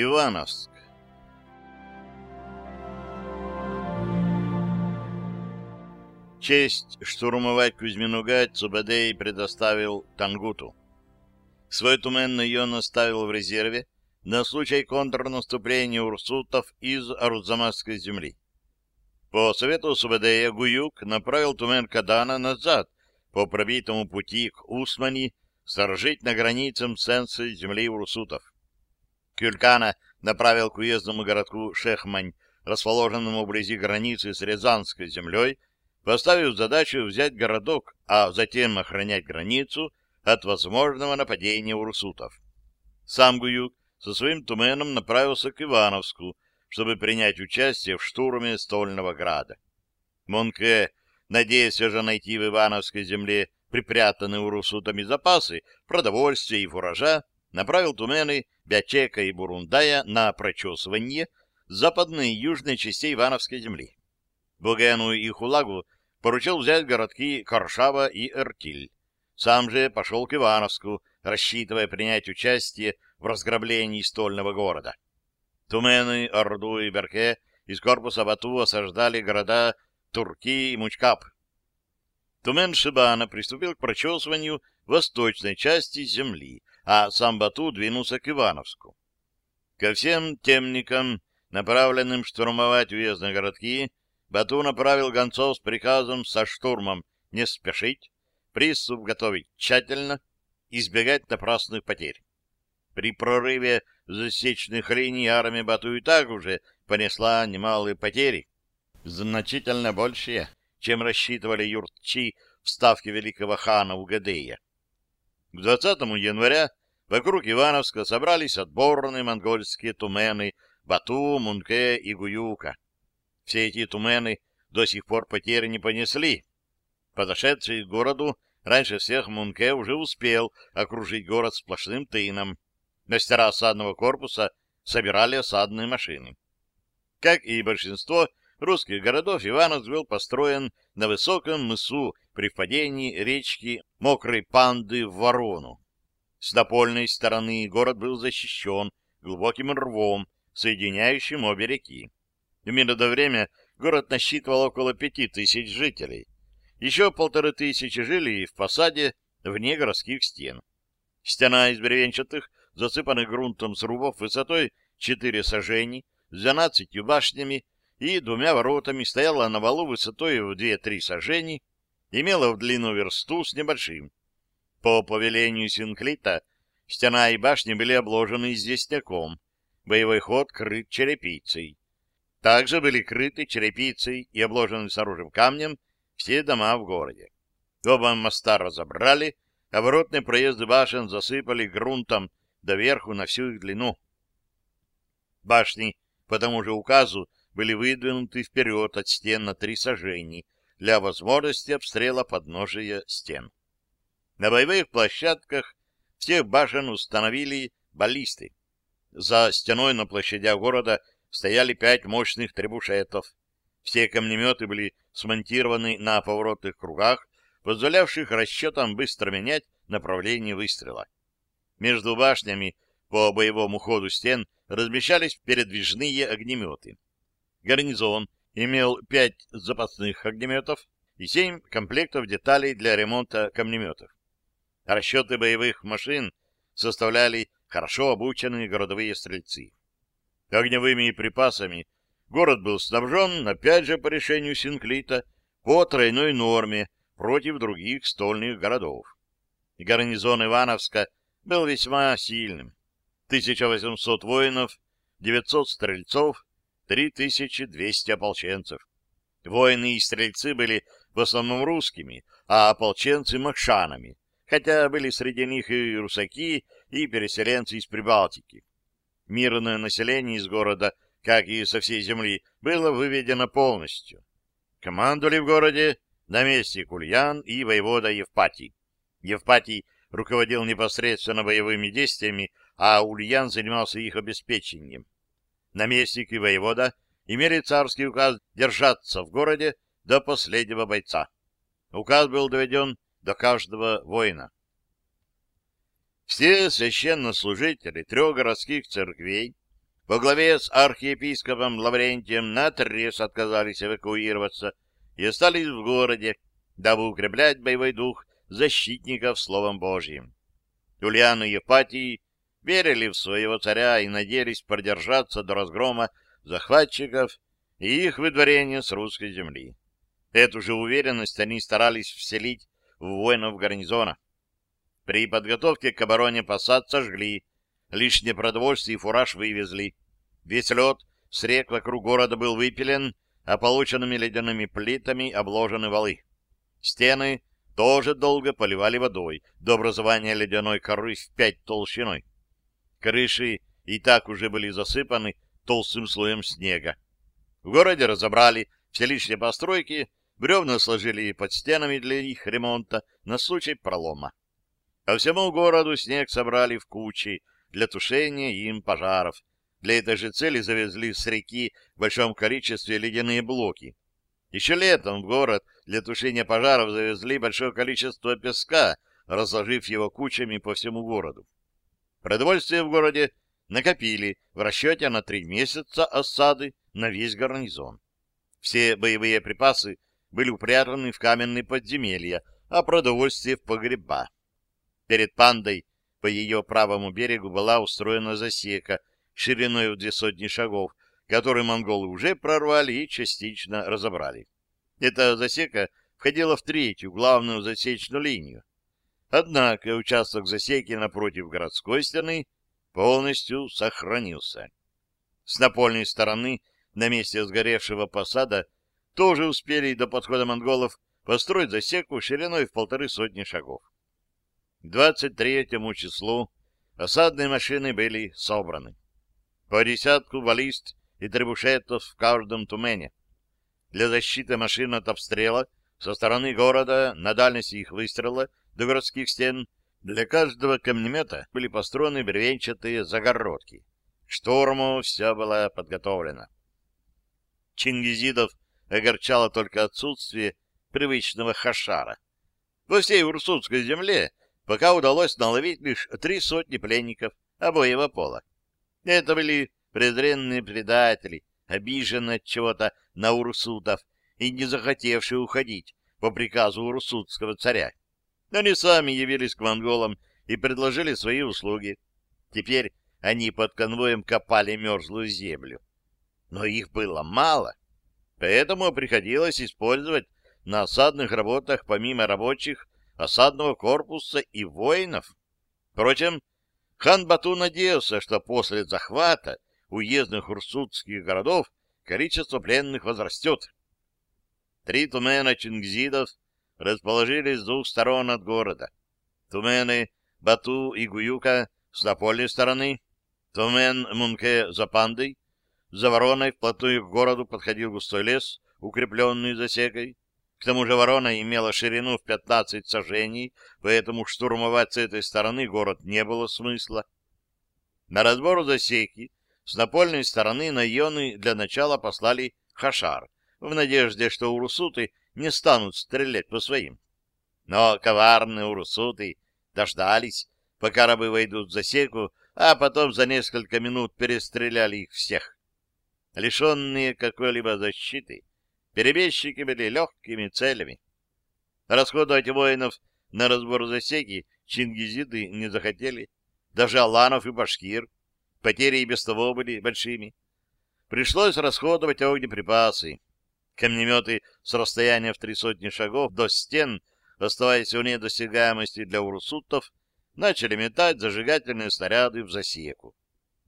Ивановск. Честь штурмовать Кузьминугать Цубадей предоставил Тангуту. Свой туменный он оставил в резерве на случай контрнаступления урсутов из Арузамасской земли. По совету Субадея Гуюк направил тумен Кадана назад по пробитому пути к Усмани сторожить на границам сенсы земли урсутов. Кюлькана направил к уездному городку Шехмань, расположенному вблизи границы с Рязанской землей, поставив задачу взять городок, а затем охранять границу от возможного нападения урсутов. Сам Гуюк со своим туменом направился к Ивановску, чтобы принять участие в штурме Стольного Града. Монке, надеясь уже найти в Ивановской земле припрятанные урусутами запасы продовольствия и фуража, направил тумены Бячека и Бурундая на прочесывание западной и южной частей Ивановской земли. Бугену и Хулагу поручил взять городки Коршава и Эртиль. Сам же пошел к Ивановску, рассчитывая принять участие в разграблении стольного города. Тумены, Орду и Берке из корпуса Бату осаждали города Турки и Мучкап. Тумен Шибана приступил к прочесыванию восточной части земли, а сам Бату двинулся к Ивановску. Ко всем темникам, направленным штурмовать уездные городки, Бату направил гонцов с приказом со штурмом не спешить, приступ готовить тщательно, избегать напрасных потерь. При прорыве засечных линий армия Бату и так уже понесла немалые потери, значительно большие, чем рассчитывали юртчи в ставке великого хана Угадея. К 20 января вокруг Ивановска собрались отборные монгольские тумены Бату, Мунке и Гуюка. Все эти тумены до сих пор потери не понесли. Подошедший к городу раньше всех Мунке уже успел окружить город сплошным тыном. Мастера осадного корпуса собирали осадные машины. Как и большинство русских городов, Ивановск был построен на высоком мысу при впадении речки Мокрой Панды в Ворону. С напольной стороны город был защищен глубоким рвом, соединяющим обе реки. В мирное время город насчитывал около пяти тысяч жителей. Еще полторы тысячи жили в посаде вне городских стен. Стена из бревенчатых, засыпанных грунтом срубов высотой четыре сажений, с двенадцатью башнями и двумя воротами стояла на валу высотой в две-три сажений, имела в длину версту с небольшим. По повелению Синклита стена и башни были обложены известняком, боевой ход крыт черепицей. Также были крыты черепицей и обложены с оружием камнем все дома в городе. Оба моста разобрали, а воротные проезды башен засыпали грунтом доверху на всю их длину. Башни по тому же указу были выдвинуты вперед от стен на три сажений для возможности обстрела подножия стен. На боевых площадках всех башен установили баллисты. За стеной на площадях города стояли пять мощных требушетов. Все камнеметы были смонтированы на поворотных кругах, позволявших расчетам быстро менять направление выстрела. Между башнями по боевому ходу стен размещались передвижные огнеметы. Гарнизон имел пять запасных огнеметов и семь комплектов деталей для ремонта камнеметов. Расчеты боевых машин составляли хорошо обученные городовые стрельцы. Огневыми припасами город был снабжен, опять же по решению Синклита, по тройной норме против других стольных городов. Гарнизон Ивановска был весьма сильным. 1800 воинов, 900 стрельцов, 3200 ополченцев. Воины и стрельцы были в основном русскими, а ополченцы — махшанами, хотя были среди них и русаки, и переселенцы из Прибалтики. Мирное население из города, как и со всей земли, было выведено полностью. Командовали в городе наместник Ульян и воевода Евпатий. Евпатий руководил непосредственно боевыми действиями, а Ульян занимался их обеспечением. Наместник и воевода имели царский указ держаться в городе до последнего бойца. Указ был доведен до каждого воина. Все священнослужители трех городских церквей во главе с архиепископом Лаврентием наотрез отказались эвакуироваться и остались в городе, дабы укреплять боевой дух защитников Словом Божьим. Ульяна и верили в своего царя и надеялись продержаться до разгрома захватчиков и их выдворения с русской земли. Эту же уверенность они старались вселить в воинов гарнизона. При подготовке к обороне посад сожгли, лишнее продовольствие и фураж вывезли. Весь лед с рек вокруг города был выпилен, а полученными ледяными плитами обложены валы. Стены тоже долго поливали водой до образования ледяной коры в пять толщиной. Крыши и так уже были засыпаны толстым слоем снега. В городе разобрали все лишние постройки, бревна сложили под стенами для их ремонта на случай пролома. По всему городу снег собрали в кучи для тушения им пожаров. Для этой же цели завезли с реки в большом количестве ледяные блоки. Еще летом в город для тушения пожаров завезли большое количество песка, разложив его кучами по всему городу. Продовольствие в городе накопили в расчете на три месяца осады на весь гарнизон. Все боевые припасы были упрятаны в каменные подземелья, а продовольствие в погреба. Перед пандой по ее правому берегу была устроена засека шириной в две сотни шагов, которую монголы уже прорвали и частично разобрали. Эта засека входила в третью главную засечную линию. Однако участок засеки напротив городской стены полностью сохранился. С напольной стороны, на месте сгоревшего посада, тоже успели до подхода монголов построить засеку шириной в полторы сотни шагов. К 23 числу осадные машины были собраны. По десятку баллист и требушетов в каждом тумене. Для защиты машин от обстрела со стороны города на дальности их выстрела до городских стен для каждого камнемета были построены бревенчатые загородки. К штурму все было подготовлено. Чингизидов огорчало только отсутствие привычного хашара. Во всей Урсутской земле пока удалось наловить лишь три сотни пленников обоего пола. Это были презренные предатели, обиженные от чего-то на урсутов и не захотевшие уходить по приказу урсутского царя. Они сами явились к монголам и предложили свои услуги. Теперь они под конвоем копали мерзлую землю. Но их было мало, поэтому приходилось использовать на осадных работах помимо рабочих осадного корпуса и воинов. Впрочем, хан Бату надеялся, что после захвата уездных урсутских городов количество пленных возрастет. Три тумена чингизидов расположились с двух сторон от города. Тумены Бату и Гуюка с напольной стороны, Тумен Мунке за пандой, за вороной вплотную к городу подходил густой лес, укрепленный засекой. К тому же ворона имела ширину в 15 сажений, поэтому штурмовать с этой стороны город не было смысла. На разбор засеки с напольной стороны на ионы для начала послали Хашар, в надежде, что урусуты не станут стрелять по своим. Но коварные урусуты дождались, пока рабы войдут в засеку, а потом за несколько минут перестреляли их всех. Лишенные какой-либо защиты, Перебежчики были легкими целями. Расходовать воинов на разбор засеки чингизиды не захотели. Даже Аланов и Башкир. Потери и без того были большими. Пришлось расходовать огнеприпасы. Камнеметы с расстояния в три сотни шагов до стен, оставаясь вне досягаемости для урсутов, начали метать зажигательные снаряды в засеку.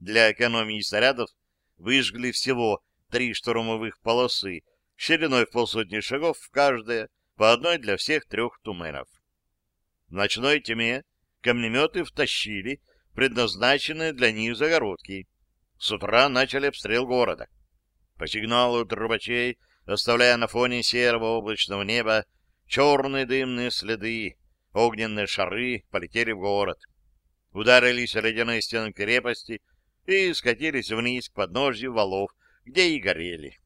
Для экономии снарядов выжгли всего три штурмовых полосы шириной в полсотни шагов в каждое, по одной для всех трех туменов. В ночной тьме камнеметы втащили предназначенные для них загородки. С утра начали обстрел города. По сигналу трубачей, оставляя на фоне серого облачного неба черные дымные следы, огненные шары полетели в город. Ударились ледяные стены крепости и скатились вниз к подножью валов, где и горели.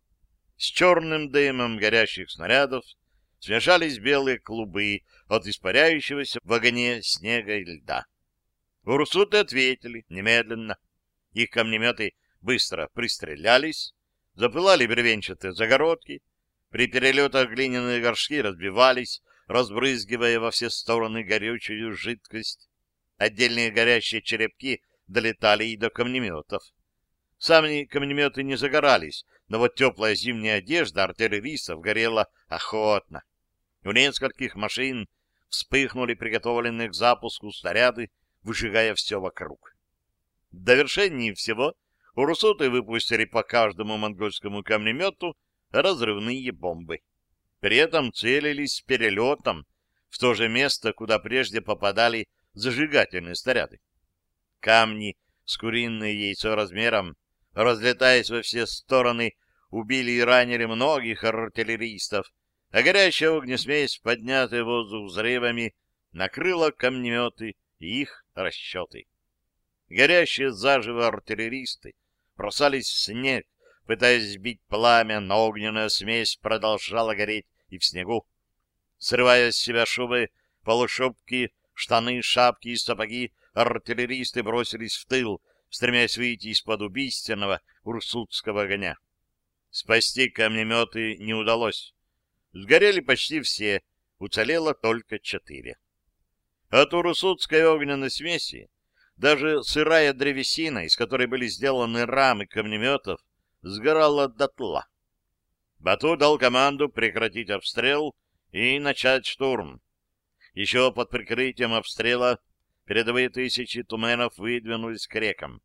С черным дымом горящих снарядов смешались белые клубы от испаряющегося в огне снега и льда. Урсуты ответили немедленно. Их камнеметы быстро пристрелялись, запылали бревенчатые загородки, при перелетах глиняные горшки разбивались, разбрызгивая во все стороны горючую жидкость. Отдельные горящие черепки долетали и до камнеметов. Сами камнеметы не загорались, но вот теплая зимняя одежда артиллеристов горела охотно. У нескольких машин вспыхнули приготовленные к запуску снаряды, выжигая все вокруг. В довершении всего урусуты выпустили по каждому монгольскому камнемету разрывные бомбы. При этом целились с перелетом в то же место, куда прежде попадали зажигательные снаряды. Камни с куриное яйцо размером, разлетаясь во все стороны, убили и ранили многих артиллеристов, а горящая огнесмесь, поднятая в воздух взрывами, накрыла камнеметы и их расчеты. Горящие заживо артиллеристы бросались в снег, пытаясь сбить пламя, но огненная смесь продолжала гореть и в снегу. Срывая с себя шубы, полушубки, штаны, шапки и сапоги, артиллеристы бросились в тыл, стремясь выйти из-под убийственного урсутского огня. Спасти камнеметы не удалось. Сгорели почти все, уцелело только четыре. От урусутской огненной смеси даже сырая древесина, из которой были сделаны рамы камнеметов, сгорала дотла. Бату дал команду прекратить обстрел и начать штурм. Еще под прикрытием обстрела передовые тысячи туменов выдвинулись к рекам.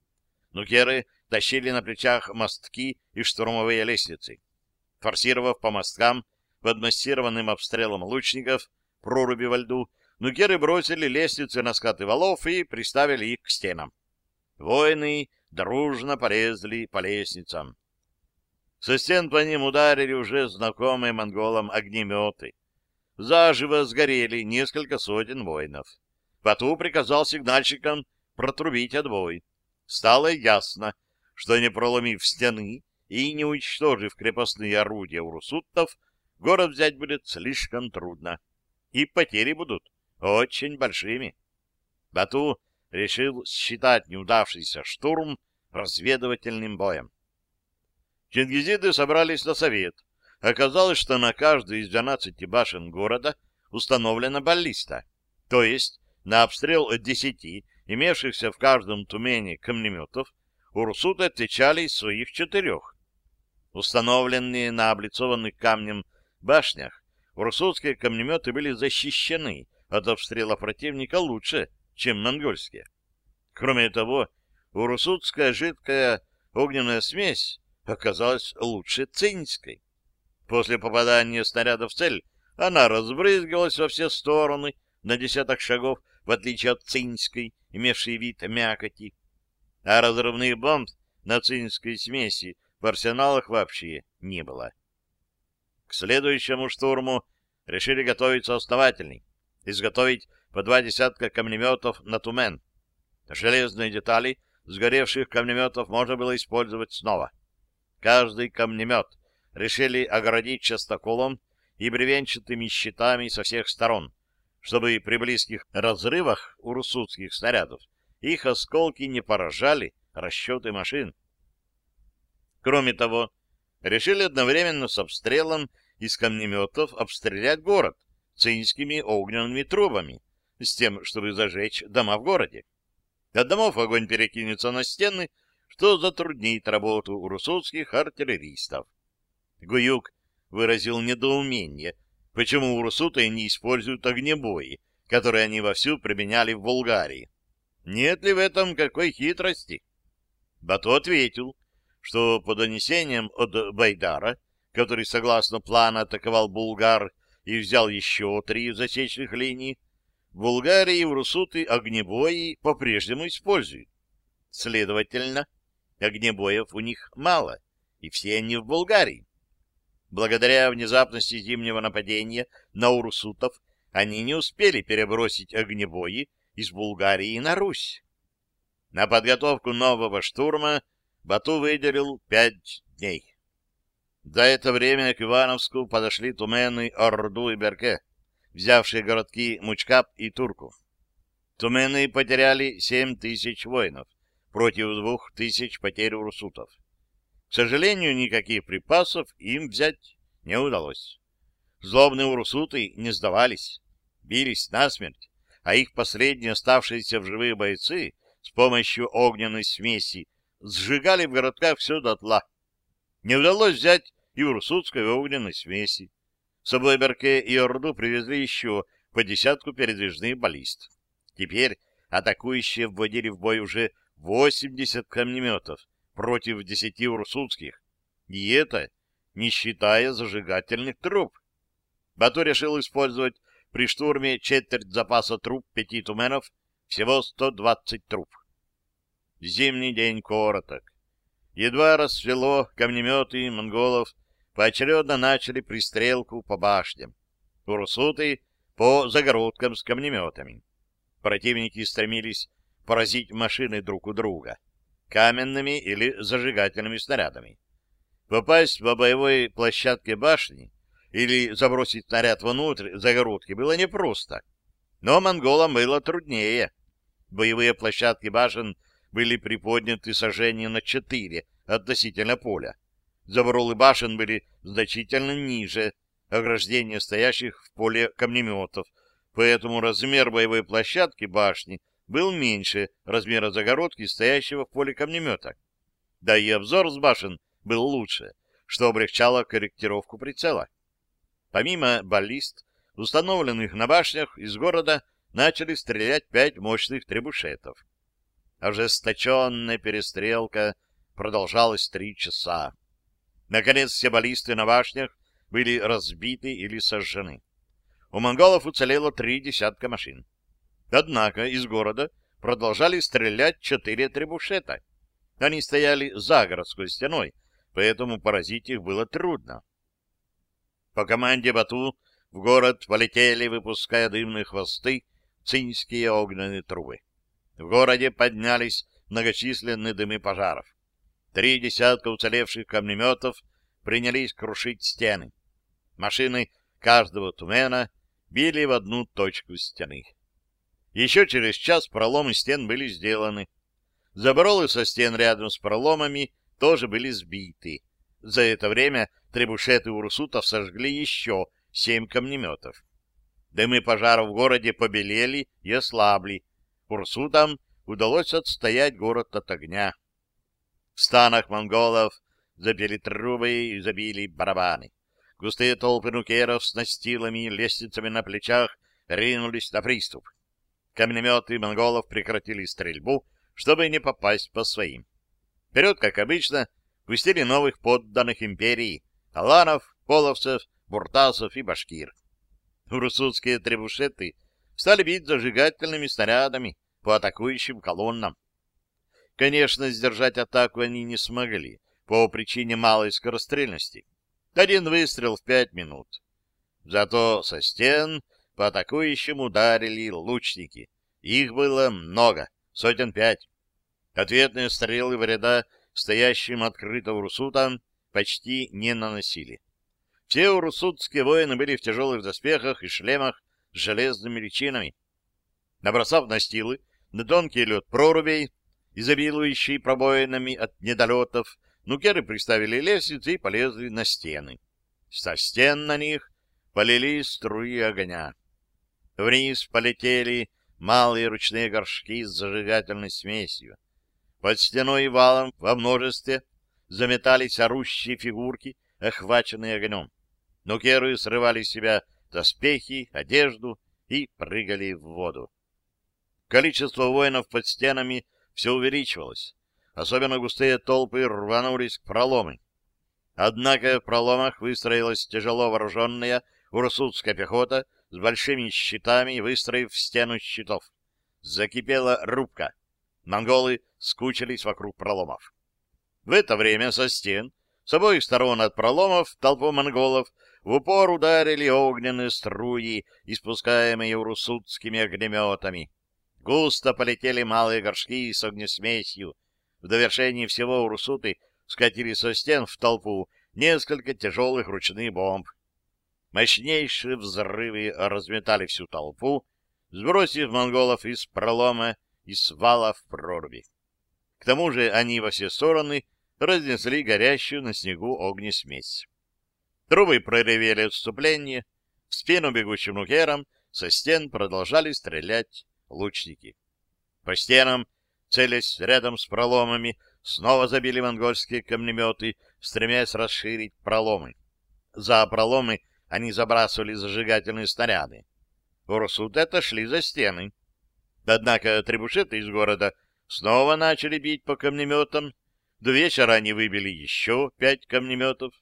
Нукеры тащили на плечах мостки и штурмовые лестницы. Форсировав по мосткам, под массированным обстрелом лучников, проруби во льду, нукеры бросили лестницы на скаты валов и приставили их к стенам. Воины дружно полезли по лестницам. Со стен по ним ударили уже знакомые монголам огнеметы. Заживо сгорели несколько сотен воинов. Бату приказал сигнальщикам протрубить отбой. Стало ясно, что не проломив стены и не уничтожив крепостные орудия урусуттов, город взять будет слишком трудно. И потери будут очень большими. Бату решил считать неудавшийся штурм разведывательным боем. Чингизиды собрались на совет. Оказалось, что на каждой из 12 башен города установлена баллиста, то есть на обстрел от 10 имевшихся в каждом тумене камнеметов урсуты отвечали из своих четырех. Установленные на облицованных камнем башнях, урсутские камнеметы были защищены от обстрела противника лучше, чем монгольские. Кроме того, урусутская жидкая огненная смесь оказалась лучше цинской. После попадания снаряда в цель она разбрызгалась во все стороны на десяток шагов, в отличие от цинской, имевшей вид мякоти. А разрывных бомб на цинской смеси в арсеналах вообще не было. К следующему штурму решили готовиться основательней, изготовить по два десятка камнеметов на Тумен. Железные детали сгоревших камнеметов можно было использовать снова. Каждый камнемет решили оградить частоколом и бревенчатыми щитами со всех сторон, чтобы при близких разрывах урсутских снарядов их осколки не поражали расчеты машин. Кроме того, решили одновременно с обстрелом из камнеметов обстрелять город цинскими огненными трубами, с тем, чтобы зажечь дома в городе. От домов огонь перекинется на стены, что затруднит работу урусутских артиллеристов. Гуюк выразил недоумение, почему урусуты не используют огнебои, которые они вовсю применяли в Болгарии. Нет ли в этом какой хитрости? Бато ответил, что по донесениям от Байдара, который, согласно плану, атаковал Булгар и взял еще три засечных линии, в Булгарии урусуты огнебои по-прежнему используют. Следовательно, Огнебоев у них мало, и все они в Болгарии. Благодаря внезапности зимнего нападения на урсутов они не успели перебросить огнебои из Булгарии на Русь. На подготовку нового штурма Бату выделил пять дней. За это время к Ивановску подошли тумены Орду и Берке, взявшие городки Мучкап и Турку. Тумены потеряли семь тысяч воинов, против двух тысяч потерь урсутов. К сожалению, никаких припасов им взять не удалось. Злобные урсуты не сдавались, бились насмерть, а их последние оставшиеся в живых бойцы с помощью огненной смеси сжигали в городках все дотла. Не удалось взять и урсутской огненной смеси. С собой Берке и Орду привезли еще по десятку передвижных баллист. Теперь атакующие вводили в бой уже 80 камнеметов против 10 урсутских. И это не считая зажигательных труб. Бату решил использовать при штурме четверть запаса труб пяти туменов, всего 120 труб. Зимний день короток. Едва рассвело, камнеметы монголов поочередно начали пристрелку по башням. Урсуты по загородкам с камнеметами. Противники стремились поразить машины друг у друга каменными или зажигательными снарядами. Попасть по боевой площадке башни или забросить снаряд внутрь загородки было непросто. Но монголам было труднее. Боевые площадки башен были приподняты сожжения на четыре относительно поля. Заборолы башен были значительно ниже ограждения стоящих в поле камнеметов, поэтому размер боевой площадки башни был меньше размера загородки, стоящего в поле камнемета. Да и обзор с башен был лучше, что облегчало корректировку прицела. Помимо баллист, установленных на башнях, из города начали стрелять пять мощных требушетов. Ожесточенная перестрелка продолжалась три часа. Наконец, все баллисты на башнях были разбиты или сожжены. У монголов уцелело три десятка машин. Однако из города продолжали стрелять четыре требушета. Они стояли за городской стеной, поэтому поразить их было трудно. По команде Бату в город полетели, выпуская дымные хвосты, цинские огненные трубы. В городе поднялись многочисленные дымы пожаров. Три десятка уцелевших камнеметов принялись крушить стены. Машины каждого тумена били в одну точку стены. Еще через час проломы стен были сделаны. Заборолы со стен рядом с проломами тоже были сбиты. За это время требушеты урсутов сожгли еще семь камнеметов. Дымы пожаров в городе побелели и ослабли. Урсутам удалось отстоять город от огня. В станах монголов запели трубы и забили барабаны. Густые толпы нукеров с настилами и лестницами на плечах ринулись на приступ. Камнеметы монголов прекратили стрельбу, чтобы не попасть по своим. Вперед, как обычно, пустили новых подданных империи — аланов, половцев, буртасов и башкир. Урусутские требушеты стали бить зажигательными снарядами по атакующим колоннам. Конечно, сдержать атаку они не смогли по причине малой скорострельности. Один выстрел в пять минут. Зато со стен по атакующим ударили лучники. Их было много, сотен пять. Ответные стрелы в ряда стоящим открыто урсутам почти не наносили. Все урсутские воины были в тяжелых доспехах и шлемах с железными личинами. Набросав настилы на тонкий лед прорубей, изобилующий пробоинами от недолетов, нукеры приставили лестницы и полезли на стены. Со стен на них полились струи огня. Вниз полетели малые ручные горшки с зажигательной смесью. Под стеной и валом во множестве заметались орущие фигурки, охваченные огнем. Нукеры срывали с себя доспехи, одежду и прыгали в воду. Количество воинов под стенами все увеличивалось. Особенно густые толпы рванулись к проломы. Однако в проломах выстроилась тяжело вооруженная урсутская пехота с большими щитами, выстроив стену щитов. Закипела рубка. Монголы скучились вокруг проломов. В это время со стен, с обоих сторон от проломов, толпу монголов в упор ударили огненные струи, испускаемые урусутскими огнеметами. Густо полетели малые горшки с огнесмесью. В довершении всего урусуты скатили со стен в толпу несколько тяжелых ручных бомб. Мощнейшие взрывы разметали всю толпу, сбросив монголов из пролома и свала в проруби. К тому же они во все стороны разнесли горящую на снегу огнесмесь. Трубы проревели отступление, в спину бегущим нукерам со стен продолжали стрелять лучники. По стенам, целясь рядом с проломами, снова забили монгольские камнеметы, стремясь расширить проломы. За проломы они забрасывали зажигательные снаряды. Урсуты отошли за стены. Однако требушеты из города снова начали бить по камнеметам. До вечера они выбили еще пять камнеметов.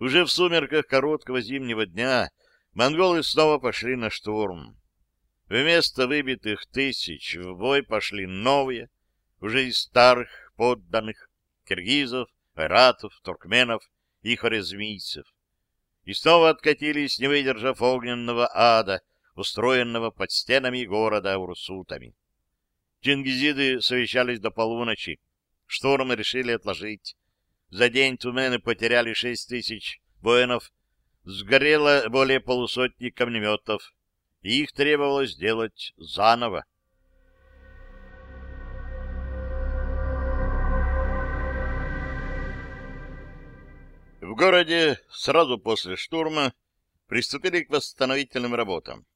Уже в сумерках короткого зимнего дня монголы снова пошли на штурм. Вместо выбитых тысяч в бой пошли новые, уже из старых подданных, киргизов, айратов, туркменов и хорезмийцев. И снова откатились, не выдержав огненного ада, устроенного под стенами города урсутами. Чингизиды совещались до полуночи. Штурм решили отложить. За день тумены потеряли шесть тысяч воинов, сгорело более полусотни камнеметов, и их требовалось сделать заново. В городе сразу после штурма приступили к восстановительным работам.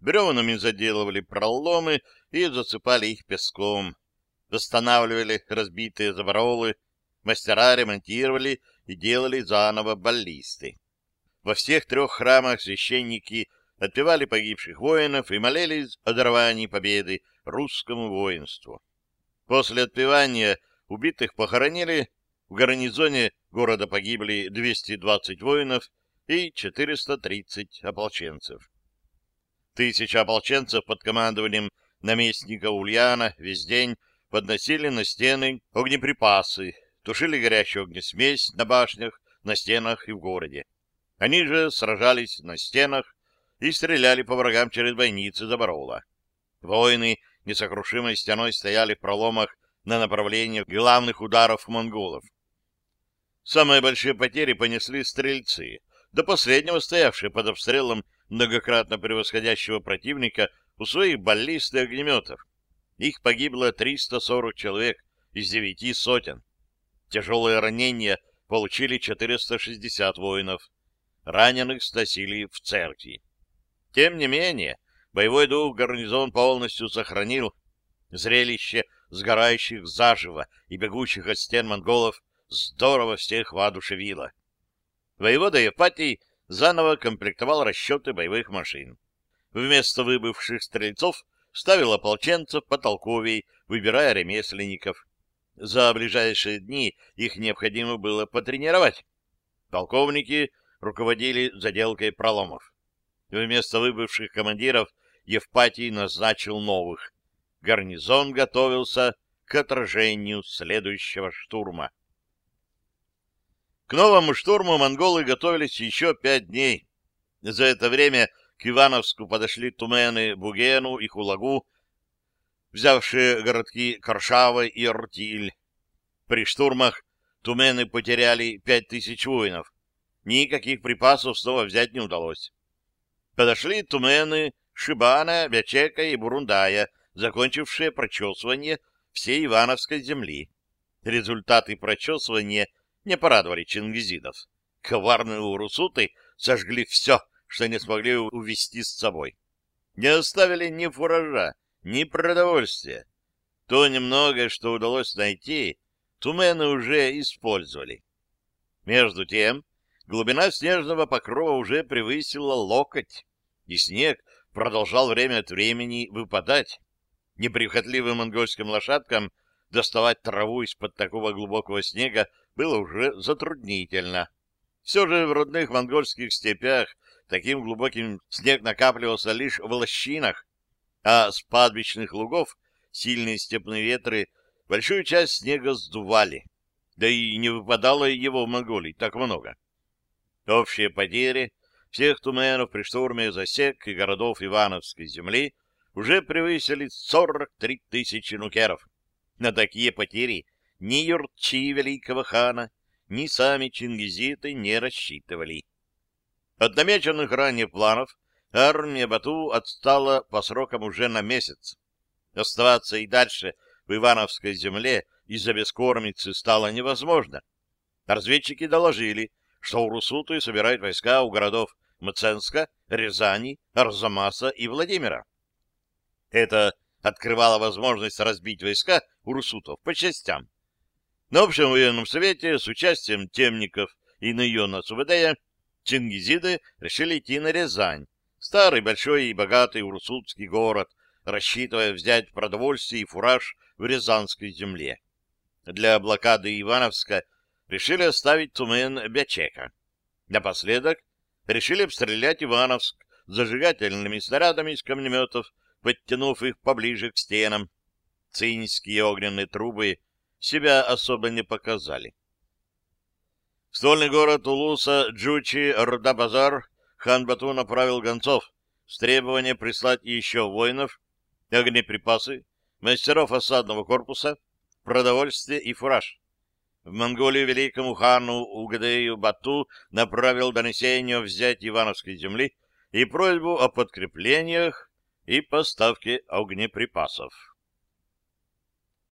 Бревнами заделывали проломы и засыпали их песком. Восстанавливали разбитые заборолы, мастера ремонтировали и делали заново баллисты. Во всех трех храмах священники отпевали погибших воинов и молились о даровании победы русскому воинству. После отпевания убитых похоронили, в гарнизоне города погибли 220 воинов и 430 ополченцев. Тысяча ополченцев под командованием наместника Ульяна весь день подносили на стены огнеприпасы, тушили горящую огнесмесь на башнях, на стенах и в городе. Они же сражались на стенах, и стреляли по врагам через бойницы Заборола. Воины несокрушимой стеной стояли в проломах на направлении главных ударов монголов. Самые большие потери понесли стрельцы, до последнего стоявшие под обстрелом многократно превосходящего противника у своих баллист и огнеметов. Их погибло 340 человек из девяти сотен. Тяжелые ранения получили 460 воинов. Раненых сносили в церкви. Тем не менее, боевой дух гарнизон полностью сохранил. Зрелище сгорающих заживо и бегущих от стен монголов здорово всех воодушевило. Воевода Евпатий заново комплектовал расчеты боевых машин. Вместо выбывших стрельцов ставил ополченцев потолковей, выбирая ремесленников. За ближайшие дни их необходимо было потренировать. Полковники руководили заделкой проломов. Вместо выбывших командиров Евпатий назначил новых. Гарнизон готовился к отражению следующего штурма. К новому штурму монголы готовились еще пять дней. За это время к Ивановску подошли тумены Бугену и Хулагу, взявшие городки Коршава и Ртиль. При штурмах тумены потеряли пять тысяч воинов. Никаких припасов снова взять не удалось. Подошли тумены Шибана, Бячека и Бурундая, закончившие прочесывание всей Ивановской земли. Результаты прочесывания не порадовали чингизидов. Коварные урусуты сожгли все, что не смогли увезти с собой. Не оставили ни фуража, ни продовольствия. То немногое, что удалось найти, тумены уже использовали. Между тем, глубина снежного покрова уже превысила локоть, и снег продолжал время от времени выпадать. Неприхотливым монгольским лошадкам доставать траву из-под такого глубокого снега было уже затруднительно. Все же в родных монгольских степях таким глубоким снег накапливался лишь в лощинах, а с падбищных лугов сильные степные ветры большую часть снега сдували. Да и не выпадало его в Монголии так много. Общие потери всех туменов при штурме засек и городов Ивановской земли уже превысили 43 тысячи нукеров. На такие потери ни юрчи великого хана, ни сами чингизиты не рассчитывали. От намеченных ранее планов армия Бату отстала по срокам уже на месяц. Оставаться и дальше в Ивановской земле из-за бескормицы стало невозможно. Разведчики доложили, что урусуты собирают войска у городов Мценска, Рязани, Арзамаса и Владимира. Это открывало возможность разбить войска урусутов по частям. На общем военном совете с участием темников и Найона Субадея чингизиды решили идти на Рязань, старый, большой и богатый урусутский город, рассчитывая взять продовольствие и фураж в Рязанской земле. Для блокады Ивановска решили оставить Тумен-Бячека. Напоследок решили обстрелять Ивановск зажигательными снарядами из камнеметов, подтянув их поближе к стенам. Цинские огненные трубы себя особо не показали. Стольный город Улуса Джучи Рдабазар хан Бату направил гонцов с требованием прислать еще воинов, огнеприпасы, мастеров осадного корпуса, продовольствие и фураж. В Монголию великому хану Угадею Бату направил донесение о взятии Ивановской земли и просьбу о подкреплениях и поставке огнеприпасов.